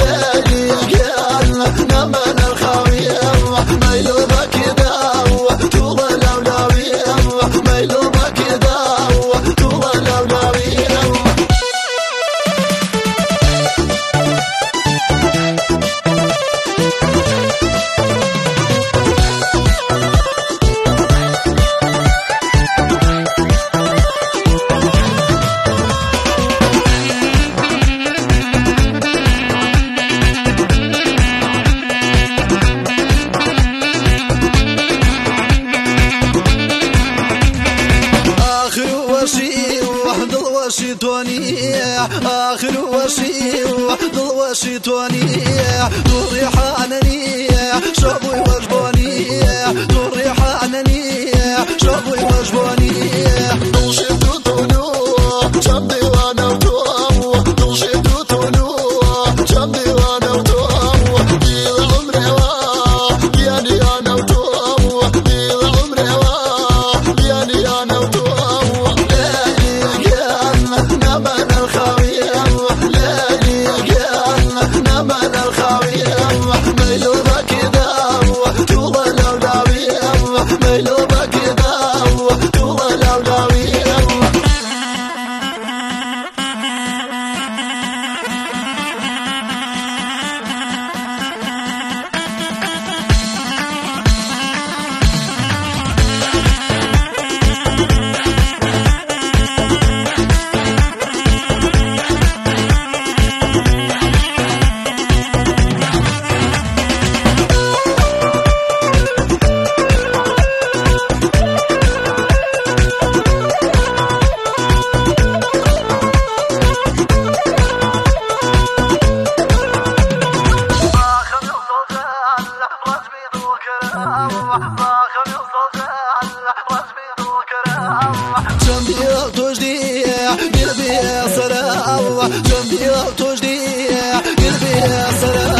يا يا يا نمن الخاطر وشي وحضل توني. آخر وشي وحضل وشي توني. تضيح جنبي توجدي قلبي سلام جنبي توجدي قلبي سلام